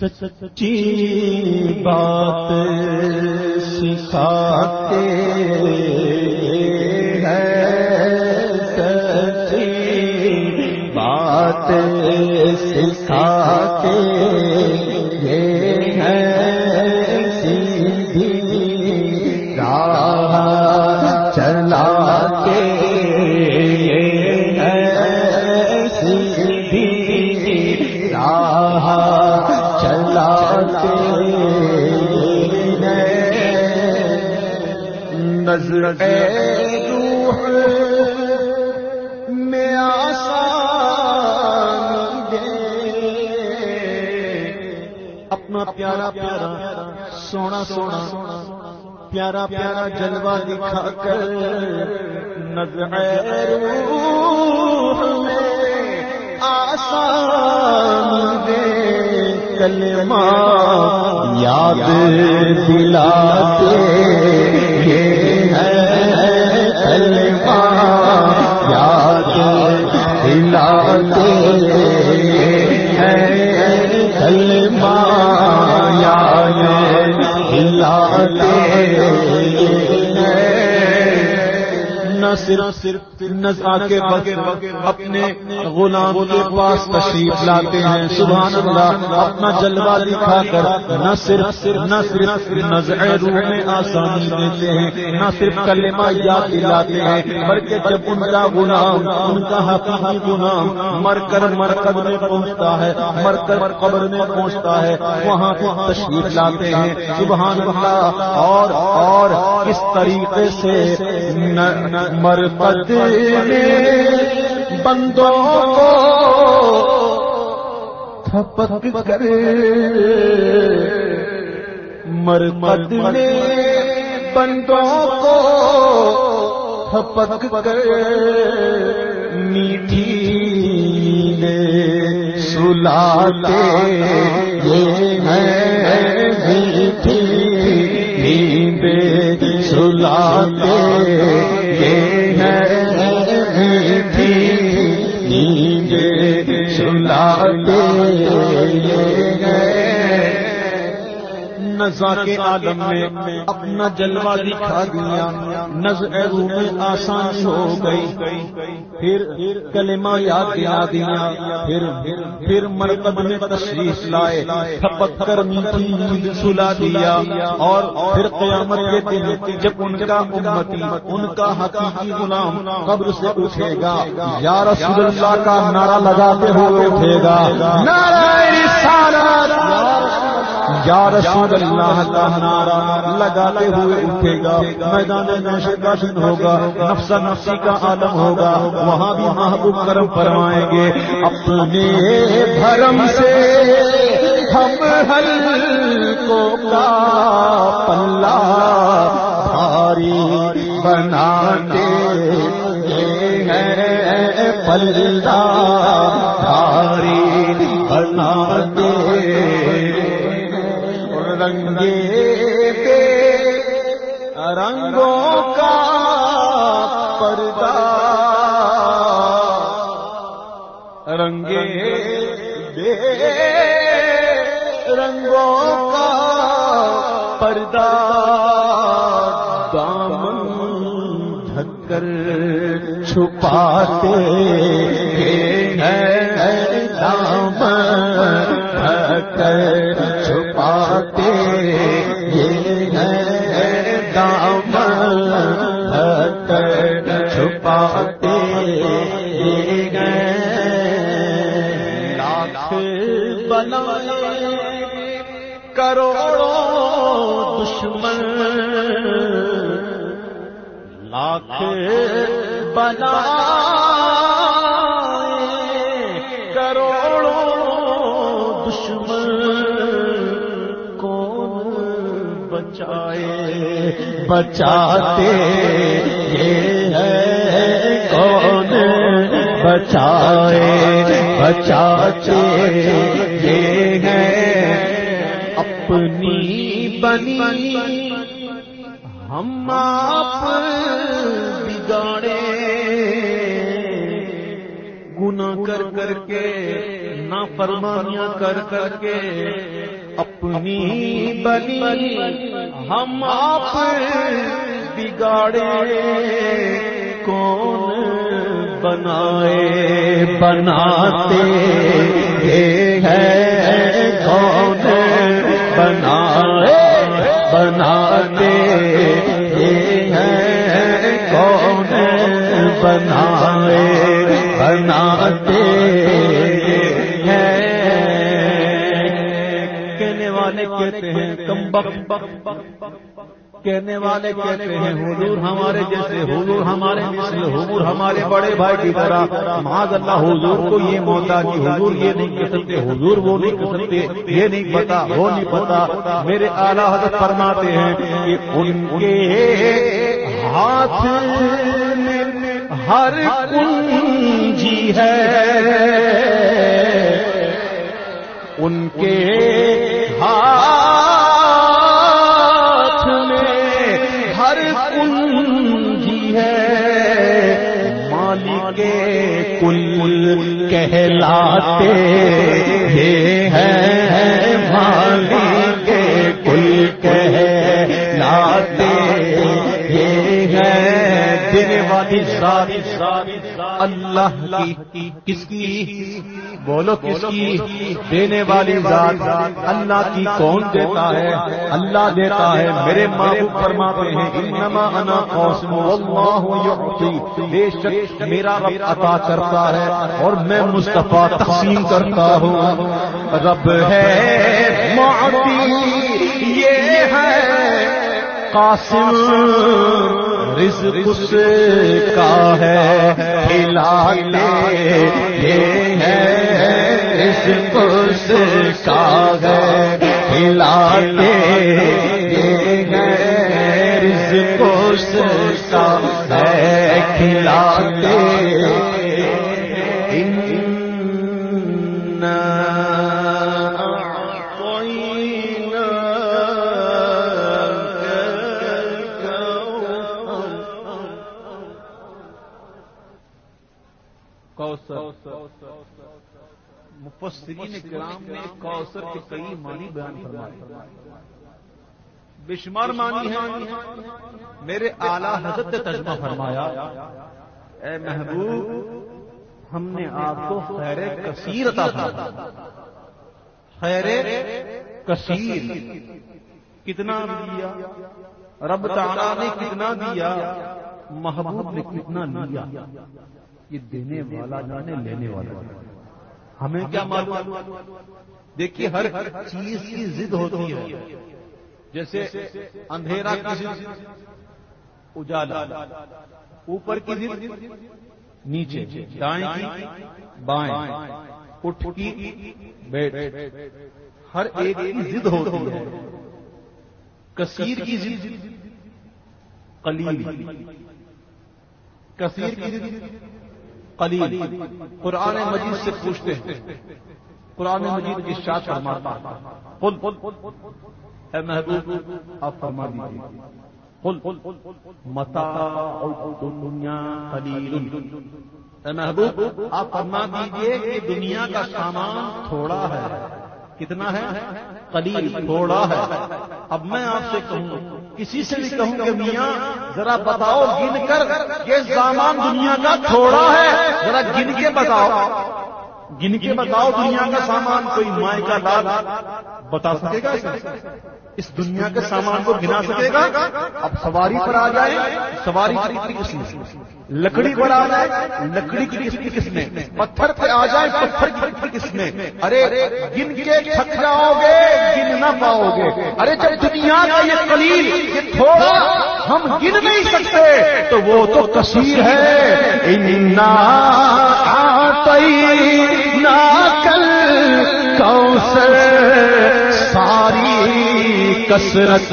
سچی بات سکھاتے ہیں۔ سچی بات سکھاتے اپنا پیارا پیارا سونا سونا، پیارا پیارا جلوہ دکھا کر نظر روح میں آسان دے۔ کلمہ یاد دلاتے یہ کلمہ یاد دلاتے ہیں۔ کلمہ یاد دلاتے صرف صرف نزا کے بغیر اپنے غلام کے پاس تشریف لاتے ہیں۔ سبحان اللہ، اپنا جلوہ دکھا کر نہ صرف نہ صرف نظر روح میں آسانی دیتے ہیں، نہ صرف کلمہ یاد دلاتے ہیں، بلکہ جب ان کا غلام، ان کا حقیقی غلام مر کر مرکز میں پہنچتا ہے، مر کر قبر میں پہنچتا ہے، وہاں تشریف لاتے ہیں۔ سبحان اللہ، اور اور کس طریقے سے مرکز میں بندوں کو تھپک کر مرمد میں بندوں کو تھپک کر میٹھی سلاتے۔ یہ ہے میٹھی بے سلاتے یہ ہے بھی نیند سلاتے یہ ہے نزا کے عالم میں اپنا جلوہ دکھا دیا۔ نظر روح میں آسانی ہو گئی۔ پھر کلمہ یاد دلا دیا۔ پھر پھر مرکز میں تشریف لائے۔ تھپک کر میٹھی نیند سلا دیا۔ اور پھر قیامت کے دن جب ان کا امتی ان کا حقیقی غلام قبر سے اٹھے گا۔ یا رسول اللہ کا نعرہ لگاتے ہوئے اٹھے گا۔ نعرہ رسالت! یا رسول اللہ کا نعرہ لگاتے ہوئے اٹھے گا، میدان نشر کاشن ہوگا، نفس نفسی کا عالم ہوگا، وہاں بھی محبوب کرم فرمائیں گے۔ اپنے بھرم سے ہم ہل کو کا پلہ بھاری بناتے ہیں۔ پلہ بھاری بناتے رنگے پہ رنگوں کا پردہ رنگے بے رنگوں کا پردہ دامن ڈھک کر چھپاتے کروڑوں دشمن. لاکھ بنا کروڑوں دشمن. کون بچائے؟ بچاتے یہ ہے کون بچائے؟ بچاتے یہ ہے بنی، ہم آپ بگاڑے۔ گنا کر کر کے نہ فرمانیاں کر کر کے، اپنی بنی، ہم آپ بگاڑے۔ کون بنائے، بناتے ہیں کہنے والے کہتے ہیں، حضور ہمارے جیسے، حضور ہمارے مثل، حضور ہمارے بڑے بھائی کی طرح۔ معاذ اللہ حضور کو یہ موتا کہ حضور یہ نہیں کہہ سکتے، حضور وہ نہیں کہہ سکتے، یہ نہیں پتا، وہ نہیں پتا۔ میرے اعلیٰ حضرت فرماتے ہیں کہ ان کے ہاتھ میں ہر جی ہے۔ ان کے ہاتھ کل کہلاتے یہ ہے مالی کے کل کہلاتے یہ ہے دن والی ساری ساری اللہ کی کس کی? بولو کس کی؟ دینے والی ذات اللہ کی کون دیتا ہے؟ اللہ دیتا ہے، میرے محبوب فرماتے ہیں، انما انا قاسم، واللہ یعطی۔ بے شک میرا رب عطا کرتا ہے اور میں مصطفیٰ تقسیم کرتا ہوں۔ رب ہے معطی، یہ ہے قاسم۔ رزق اس کا ہے کھلاتے ہے رزق اس کا ہے کھلاتے ہے رزق اس کا ہے کھلاتے مفسرین کرام نے کوثر کے کئی معنی بیان فرمائے بشمار مانی ہے میرے اعلی حضرت نے ترجمہ فرمایا، اے محبوب، ہم نے آپ کو خیر کثیر عطا فرمایا۔ خیر کثیر، کتنا دیا؟ رب تعالی نے کتنا دیا؟ محبوب نے کتنا لیا؟ یہ دینے والا جانے لینے والا۔ ہمیں کیا معلوم؟ دیکھیے ہر چیز کی ضد ہوتی ہے۔ جیسے اندھیرا کی اجالا۔ اوپر کی ضد نیچے دائیں کی بائیں۔ اٹھ کی بیٹھ۔ ہر ایک کی ضد ہوتی ہے۔ کثیر کی ضد۔ قلیل۔ کثیر کی ضد۔ قلیل، قرآن مجید سے پوچھتے ہیں۔ قرآن مجید کی شاخ فرماتا خود اے محبوب، آپ فرما دیجیے متا دنیا قلیل۔ اے محبوب، آپ فرما دیجیے کہ دنیا کا سامان تھوڑا ہے۔ کتنا ہے؟ قلیل، تھوڑا ہے۔ اب میں آپ سے کہوں۔ کسی سے بھی کہوں کہ میاں، ذرا بتاؤ، گن کر، یہ سامان دنیا کا تھوڑا ہے، ذرا گن کے بتاؤ۔ گن کے بتاؤ دنیا کا سامان، کوئی مائع کا لال بتا سکے گا اس دنیا کے سامان کو گنا سکے گا؟ اب سواری پر آ جائے سواری کس میں لکڑی پر آ جائے لکڑی کی کس میں؟ پتھر پہ آ جائے پتھر کی کس میں؟ ارے، گن کے تھک جاؤ گے گن نہ پاؤ گے ارے، جب دنیا کا یہ قلیل، یہ تھوڑا ہم گن نہیں سکتے، تو وہ تو کثیر ہے۔ کل کوثر ساری کسرت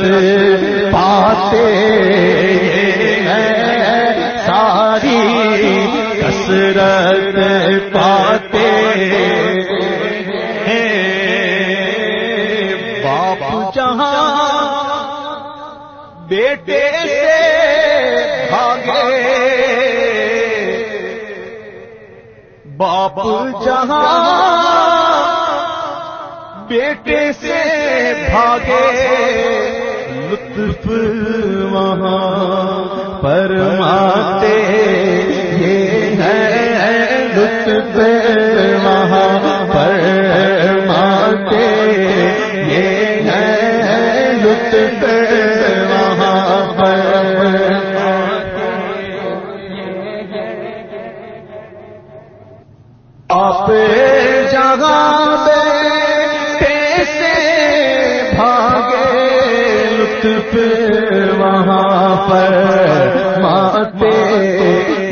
پاتے کسرت پاتے باپ جہاں بیٹے سے بھاگے۔ باپ جہاں بیٹے سے بھاگے۔ لطف وہاں پر وہاں پر۔ ماتے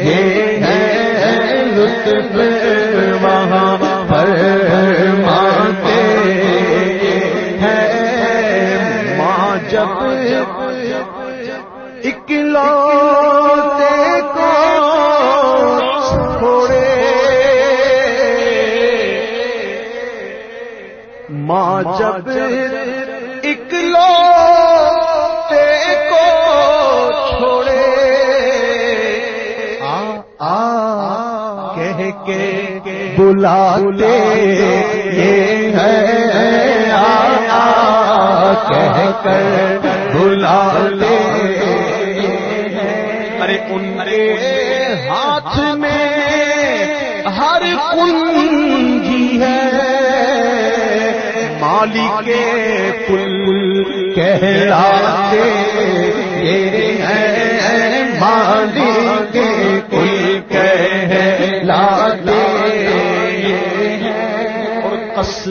یہ ہے لطف۔ کے بلا لے یہ ہے آ آ کہہ کر بلا لے ارے ان کے ہاتھ میں ہر کنجی ہے۔ مالی کے پل کہلاتے یہ ہے مالی کے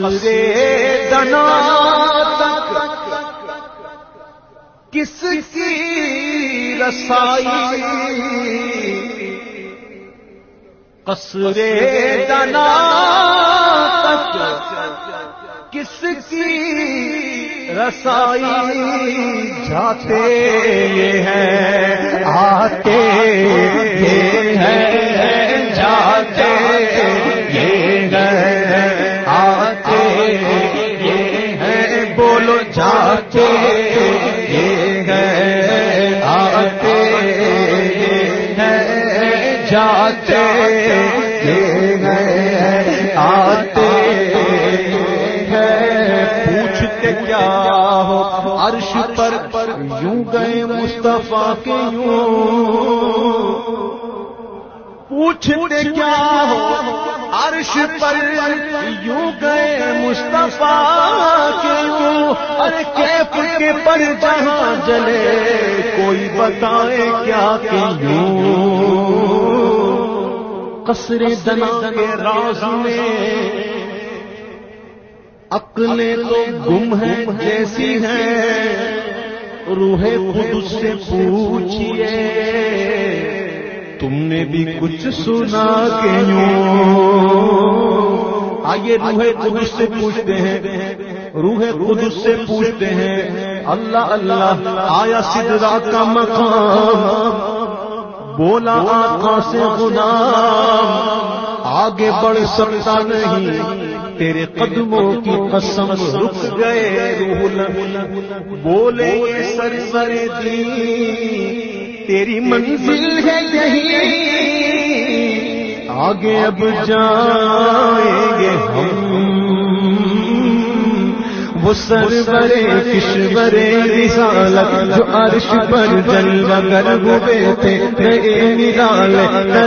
قصرے دنا تک۔ کس کی رسائی؟ قصرے دنا تک۔ کس کی رسائی؟ جاتے یہ ہے آتے یہ ہے جاتے یہ ہے جاتے یہ پوچھتے کیا ہو؟ عرش پر یوں گئے مصطفیٰ کے یوں۔ پوچھتے کیا ہو؟ عرش پر یوں گئے مصطفیٰ کے یوں۔ ارے کیف کے پر جہاں جلے، کوئی بتائے کیا کہ یوں۔ قصر دنا کے راز میں عقلیں تو گم ہیں جیسی ہیں۔ روح خود سے پوچھئے۔ تم نے بھی کچھ سنا کہ یوں آئیے روح خود سے پوچھتے ہیں۔ روح خود سے پوچھتے ہیں۔ اللہ اللہ آیا سدرا کا مقام۔ بولا آقا سے غلام، آگے بڑھ سکتا نہیں۔ تیرے قدموں کی قسم رک گئے بولے سر سر دی تیری منزل ہے یہی۔ آگے اب جائیں گے ہم۔ وہ کشورے رسالت جو عرش پر جلوہ گر ہوئے تھے، نئے نرال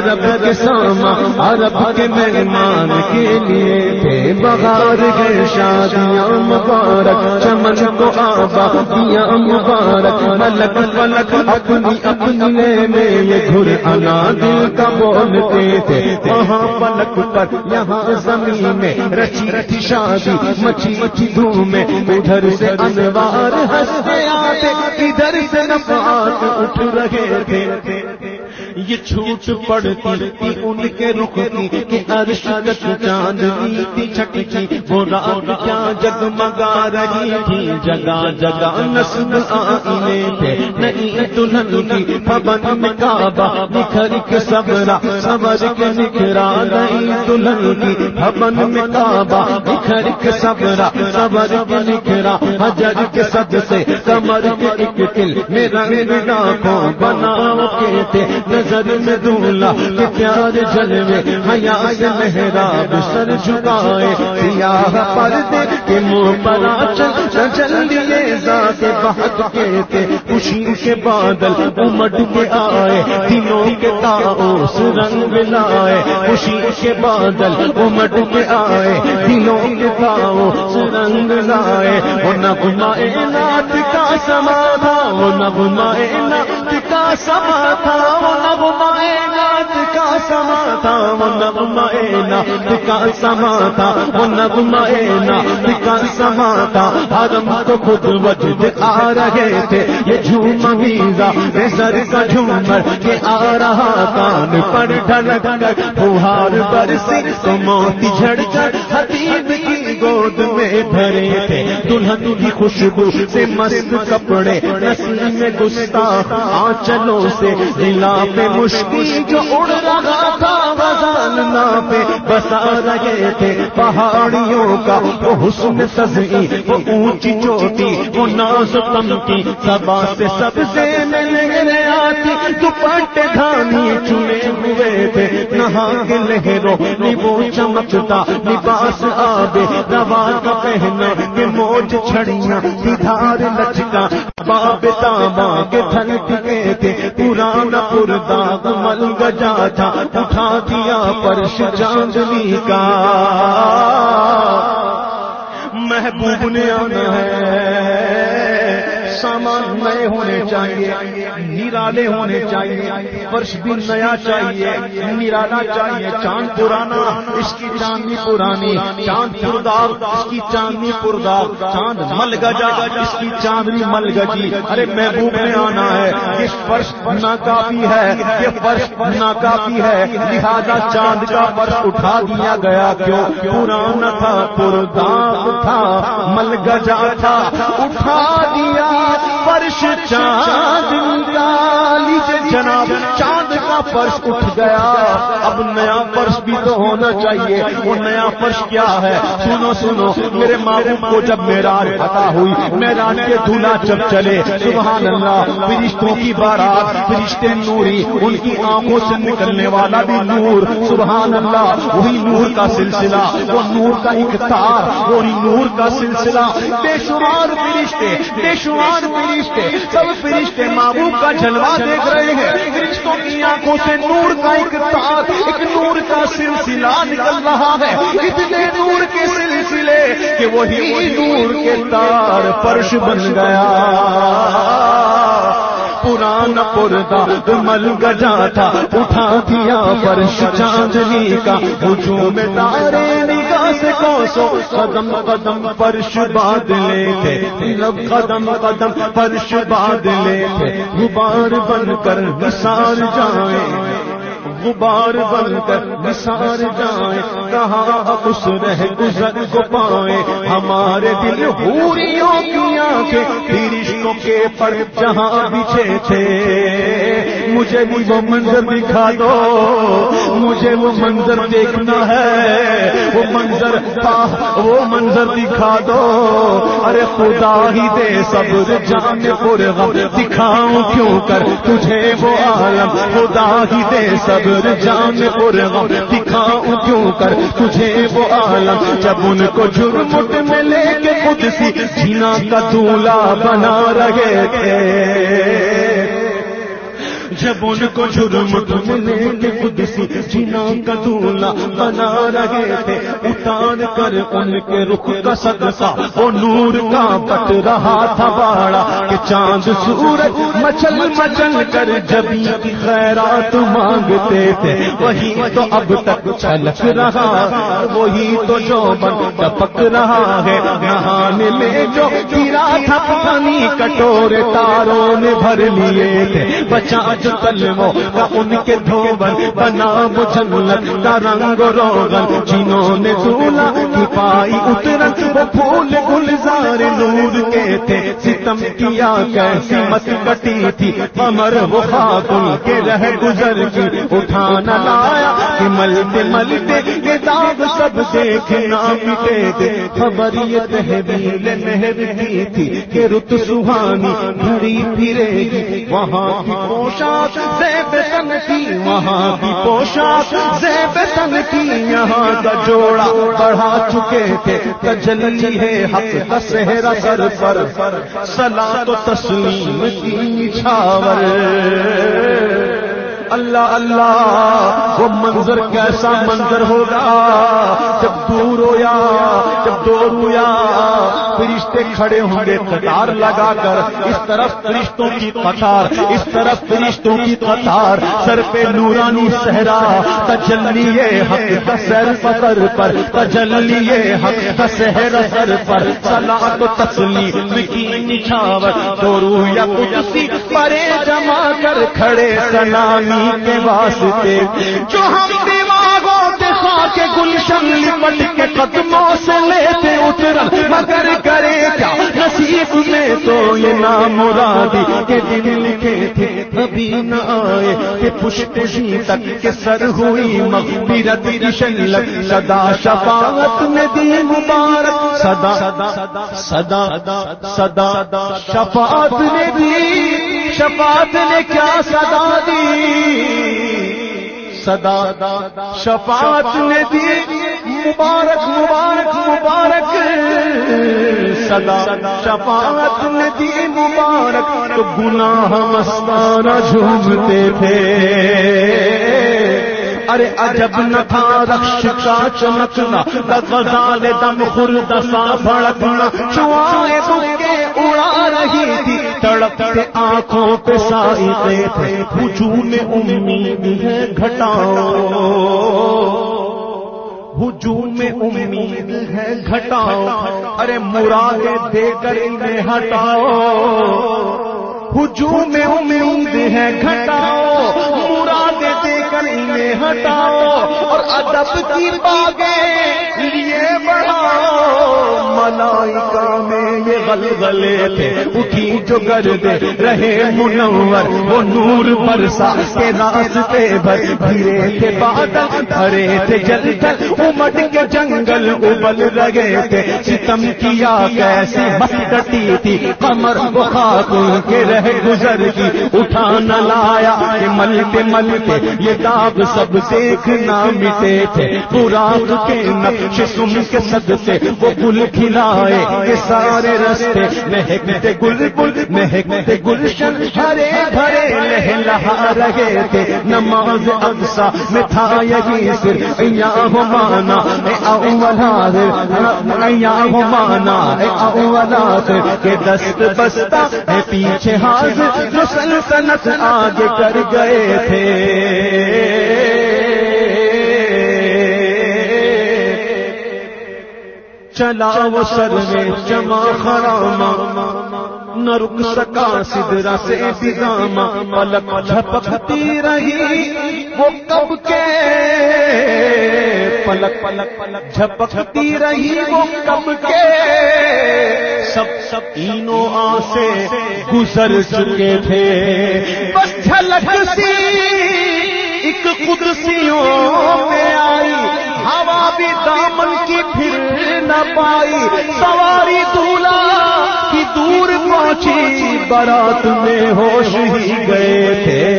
رب کے ساما عرب کے مہمان کے لیے تھے۔ بغار گئے شادیاں مبارک، چمن کو آبا، دیا مبارک۔ ملک فلک اپنی اپنے میں یہ گھر انا دل کا بولتے تھے۔ وہاں پلک پر، یہاں زمین میں رچی رچی شادی، مچی مچی دھوم ادھر سے انوار ہنستے آتے ادھر سے نفات اٹھ رہے تھے۔ یہ چھوٹ پڑتی تھی ان کے رخ کی کہ عرش تک چاندنی تھی چھٹکی وہ رات کیا جگمگا رہی تھی، جگہ جگہ نسل آئینے تھے۔ نہیں دلہن کی پبن میں کعبہ، نکھر کے صبرا صبر کے نکھرا نہیں دلہن کی پبن میں کعبہ۔ گھر کے صبر صبر کے نکھرا حجر کے سد سے کمر کے ایک دل میں رنگ لاکھوں بناؤ کے تھے۔ نظر میں دولا کہ پیار جلوے حیا سے محراب سر جھکائے، سیاہ پردے کے منہ پر چل چل لیے ذات بہت کے تھے خوشی کے بادل امٹ کے آئے دنوں کے تاؤس رنگ لائے خوشی کے بادل امٹ کے آئے دنوں کے تاؤس رنگ لائے وہ نغمائے نات کا سما تھا، وہ نغمائے نات کا سما تھا، وہ نغمائے نات کا سما تھا، وہ نغمائے نات کا سما تھا، وہ نغمائے نات کا سما تھا۔ حرم تو خود وجد آ رہے تھے۔ یہ جھوم میزا سر کا جھومر کے آ رہا کان پر ڈھلک کر۔ فہار برسی تو موتی جھڑ کر حبیب کی گود میں بھرے تھے۔ دلہن کی خوشبو سے مست کپڑے، نسل میں گستاخ، آنچلوں سے دلا پہ مشکل جو اڑ رہا تھا۔ وزان پہ بسا رہے تھے پہاڑیوں کا، وہ حسن سزی وہ اونچی چوٹی، وہ ناز تم کی سبا سے سب سے ملنے آتی۔ دوپٹ دھانی چنے ہوئے تھے نہا کے لہروں وہ چمکتا لباس آبے، دوا کا پہنا کہ موج چھڑیاں دھار لچکا۔ باب تاما کے تھن ٹکے تھے، پرانا پرداغ مل گجا تھا۔ اٹھا دی دیا پرش چاندنی کا محبوب نے آنا ہے۔ سامان نئے ہونے چاہیے نرالے ہونے چاہیے، فرش بھی نیا چاہیے نرالا چاہیے۔ چاند پرانا، اس کی چاندنی پرانی۔ چاند پردار، اس کی چاندنی پردار۔ چاند مل گجا اس کی چاندنی مل گجی ارے، محبوب میں آنا ہے۔ یہ فرش ناکافی ہے۔ یہ فرش ناکافی ہے۔ لہذا چاند کا فرش اٹھا دیا گیا۔ کیوں؟ پرانا تھا، پردار تھا مل گجا تھا۔ اٹھا دیا۔ فرش چاند لیجیے جناب چاند کا فرش اٹھ گیا۔ اب نیا فرش بھی تو ہونا چاہیے۔ وہ نیا فرش کیا ہے؟ سنو سنو۔ میرے معبود کو جب میران پتا ہوئی میران کے دھولا جب چلے، سبحان اللہ، فرشتوں کی بارات، فرشتے نوری، ان کی آنکھوں سے نکلنے والا بھی نور، سبحان اللہ، وہی نور کا سلسلہ، وہ نور کا ایک وہی نور کا سلسلہ۔ بے شمار فرشتے، بے شمار فرشتے سب فرشتے محبوب کا جلوہ دیکھ رہے ہیں۔ فرشتوں کی آنکھوں سے نور کا ایک تار ایک نور کا سلسلہ نکل رہا ہے۔ اتنے نور کے سلسلے کہ وہی نور کے تار فرش بن گیا۔ پرانا پردا مل گجا تھا، اٹھا دیا فرش چاندنی کا۔ ہجوم تارے نگاہ سے کوسو قدم قدم فرش بادلے تھے۔ لب قدم قدم فرش بادلے تھے۔ غبار بن کر نثار جائیں غبار بن کر نثار جائیں کہاں اس رہ گزر کو پائے۔ ہمارے دل ہوریوں کی آنکھیں فرشتوں کے پر جہاں بچھے تھے۔ مجھے بھی وہ منظر دکھا دو۔ مجھے وہ منظر دیکھنا ہے۔ وہ منظر وہ منظر دکھا دو۔ ارے خدا ہی دے صبر جان پور غم۔ دکھاؤں کیوں کر تجھے وہ عالم؟ خدا ہی دے صبر جان پور غم۔ دکھاؤں کیوں کر تجھے وہ عالم؟ جب ان کو جرمٹ میں لے کے خود سی جینا کا دولہ بنا رہے تھے۔ جب ان کو جرم لے کے خود سی جینا کا دولہ بنا رہے تھے، اتار کر ان کے رخ کا صدقہ، وہ نور کا بٹ رہا تھا باڑا کہ چاند سورج مچل مچل کر جبی کی خیرات مانگتے تھے۔ وہی تو اب تک چھلک رہا، وہی تو جو بن ٹپک رہا ہے۔ نہانے میں جو گرا تھا پانی کٹورے تاروں نے بھر لیے تھے۔ بچا کلموں کا ان کے دھوبن بنا مجھنت کا رنگ روغن۔ جنہوں نے دولا کی پائی اترت وہ پھول گلزار نور کے تھے۔ ستم کیا کیسی مت کٹی تھی۔ کمر وہ خاتون کے رہ گزر کی۔ اٹھانا لایا کہ ملتے ملتے یہ داغ سب دیکھنا مٹے دے۔ خبر یہ تحویل نہر کی تھی کہ رت سہانی گھڑی پھرے گی۔ وہاں کی پوشاک زیب تن کی وہاں کی پوشاک زیب تن کی یہاں کا جوڑا بڑھا چکے تھے۔ تجلی ہے حق کا سہرا سر پر سلا تو تسلیم کی چھاور۔ اللہ اللہ، وہ منظر کیسا منظر ہوگا؟ جب دور ہویا، جب دور ہویا، فرشتے کھڑے ہوں گے، قطار لگا کر، اس طرف فرشتوں کی قطار، اس طرف فرشتوں کی قطار، سر پہ نورانی صحرا تجلیے حق کا سر پتر پر تجلیے حق کا سہر سر پر سلا تو تسلیم کی نچھاور رویا کسی پرے جما کر کھڑے سلامی کے واسطے۔ جو ہم دماغوں کے گلشن لپٹ کے قدموں سے لیتے اتر مگر کرے کیا؟ نصیب میں تو یہ نام مرادی کے دن لکھے تھے ابھی نہ آئے کہ پشت جی تک کے سر ہوئی مغفرت کی شلک صدا شفاعت میں دی مبارک۔ صدا صدا صدا، شفاعت نے دی، شفاعت نے کیا صدا دی؟ صدا، شفاعت نے دی، مبارک مبارک مبارک صدا، شفاعت نے دی، مبارک تو گناہ مستانہ جھومتے تھے۔ ارے عجب نہ تھا رخش کا چمکنا غزال دم خرد سا بھڑکنا چوائے بکے اڑا رہی تھی۔ تڑپ کے آنکھوں پہ سائی دے تھے ہجوم امید ہے گھٹاؤ۔ ہجوم امید ہے گھٹاؤ۔ ارے مرادے دے کر انہیں ہٹاؤ۔ ہجوم امید ہے گھٹاؤ۔ مرادے دے کر انہیں ہٹاؤ۔ اور ادب کی باغیں لیے بڑھاؤ۔ ملائکہ میں یہ غلغلے تھے، اٹھی جو گرد رہے منور، وہ نور برسا، کے راستے بھر گرے تھے، بادل بھرے تھے، جل جل امٹ کے جنگل ابل لگے تھے۔ ستم کیا کیسی بس ڈٹی تھی کمر وہ خاتون کے رہ گزر کی۔ اٹھا نہ لایا ملتے ملتے یہ داغ سب دیکھنا مٹے تھے۔ پورا کے نقش سن کے صدقے وہ گل کھلائے، یہ سارے رس رستے مہکتے گل گل مہکتے گلشن ہرے بھرے لہ رہے تھے۔ نماز اقسا میں تھا یہی سر۔ ہو مانا، اے اولا یا ہو مانا، اے اولا کے دست بستا ہے پیچھے حاضر۔ جو سلطنت آگے کر گئے تھے۔ چلا وہ سر میں جمع خراما، نہ رک سکا سدرا سے بگاما پلک جھپکتی رہی وہ کب کے؟ پلک پلک پلک جھپکتی رہی وہ کب کے؟ سب سب تینوں آ سے گزر چکے تھے۔ بس جھلک سی ایک قدسیوں میں آئی، ہوا بھی دامن کی پھر نہ پائی، سواری دولا کی دور پہنچی، برات میں ہوش ہی گئے تھے۔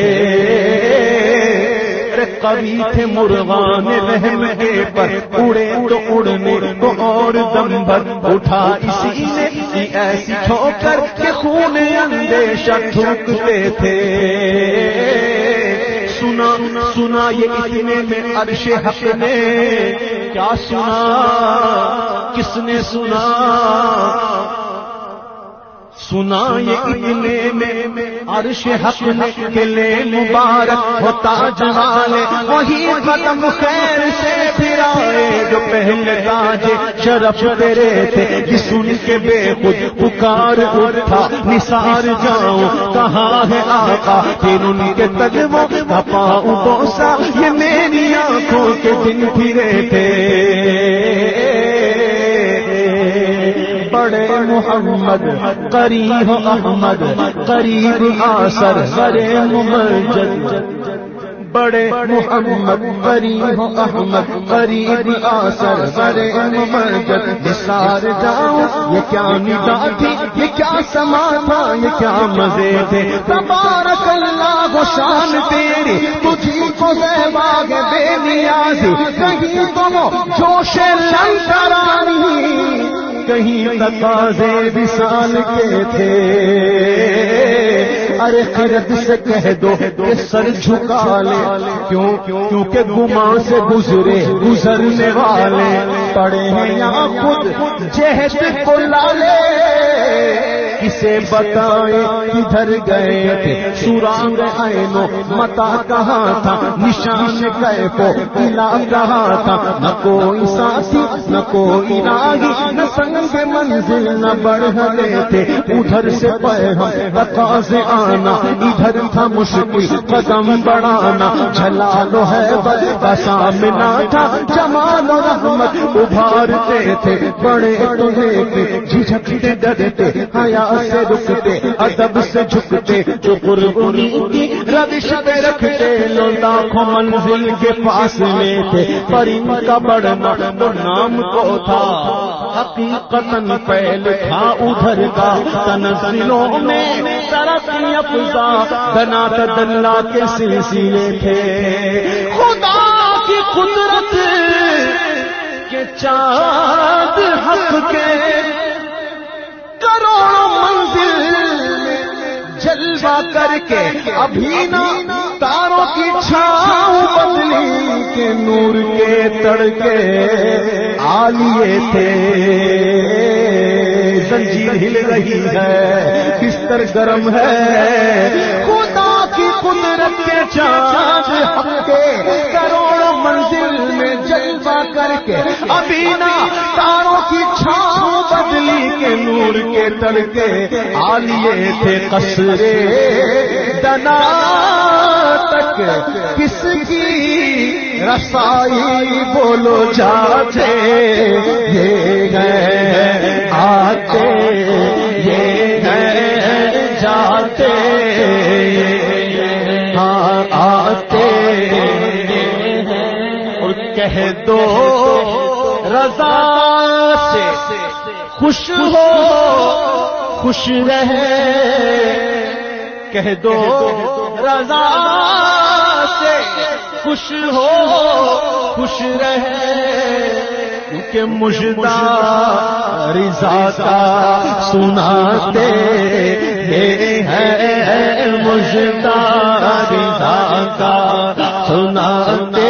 کبھی تھے مرغان رحم کے پر، اڑے تو اڑنے کو اور دم بھر اٹھا۔ اسی نے ایسی ٹھوکر کے خون اندیشہ تھوکتے تھے۔ سنا سنا، یہ اتنے میں عرش حق نے کیا سنا؟ کس نے سنا؟ سنا یہ اتنے میں عرش حق میں کلے مبارک ہوتا جوالے وہی قدم خیر سے پھرائے جو پہلے تاج شرف تیرے تھے سن کے بے خود پکار اٹھا، نثار جاؤں کہاں ہے آقا؟ پھر ان کے تجموں کا پاؤں بوسا یہ میری آنکھوں کے دن پھرے تھے۔ بڑے محمد، قریب احمد، قریب آسر برے ممجد۔ بڑے محمد، قریب احمد، قریب آسر برے ممجد۔ نثار جاؤں یہ کیا ندا تھی، یہ کیا سما تھا، یہ کیا مزے تھے۔ تبارک اللہ کو شان تیری، تجھی کو زیباگ بے نیازی۔ کہیں تم جوش لنکرانی کہیں تقاضے وصال کے تھے۔ ارے خرد سے کہہ دو کہ سر جھکا لے۔ کیوں؟ کیونکہ گما سے گزرے، گزرنے والے۔ پڑے ہیں یہاں خود جہد کو لالے۔ کسے بتائے کدھر گئے تھے؟ سورانگ اینو متا کہاں تھا؟ نشان گئے کو قلعہ کہاں تھا؟ نہ کوئی ساتھی، نہ کوئی راگی نہ سنگ منزل نہ بڑھنے تھے۔ ادھر سے پہ ہم بتا سے آنا، ادھر تھا مشکل قدم بڑھانا۔ جھلا لو ہے بس سامنا تھا جمال و رحمت۔ ابھارتے تھے، بڑے تمہیں جھجکتے ڈرتے، حیا سے رکتے، ادب سے جھکتے۔ جو قربانی کی روش پہ رکھتے لو لاکھوں منزل کے پاس میں تھے پر کا بڑھنا تو نام کو تھا۔ حقیقت پہل تھا ادھر کا۔ تنزلوں میں ترقی افزا دنا تدلا کے سلسلے تھے۔ خدا کی قدرت کے چاند حق کے کروڑوں منزل جلوہ کر کے ابھی نا تاروں کی چھاؤں بدلی کے نور کے تڑکے آلیے تھے۔ زنجیر ہل رہی ہے، بستر گرم ہے۔ خدا چاند حق کے کروڑوں منزل میں جلوہ کر کے ابھی نا تاروں کی چھاؤں بدلی کے نور کے تڑکے آلیے تھے قصرے۔ دنا تک کس کی رسائی بولو جاتے؟ یہ گئے، آتے۔ یہ گئے، جاتے۔ کہہ دو رضا سے خوش ہو خوش رہے۔ کہہ دو رضا سے خوش ہو خوش رہے۔ کیونکہ مجدہ رضا کا سناتے ہیں مجدہ رضا کا سناتے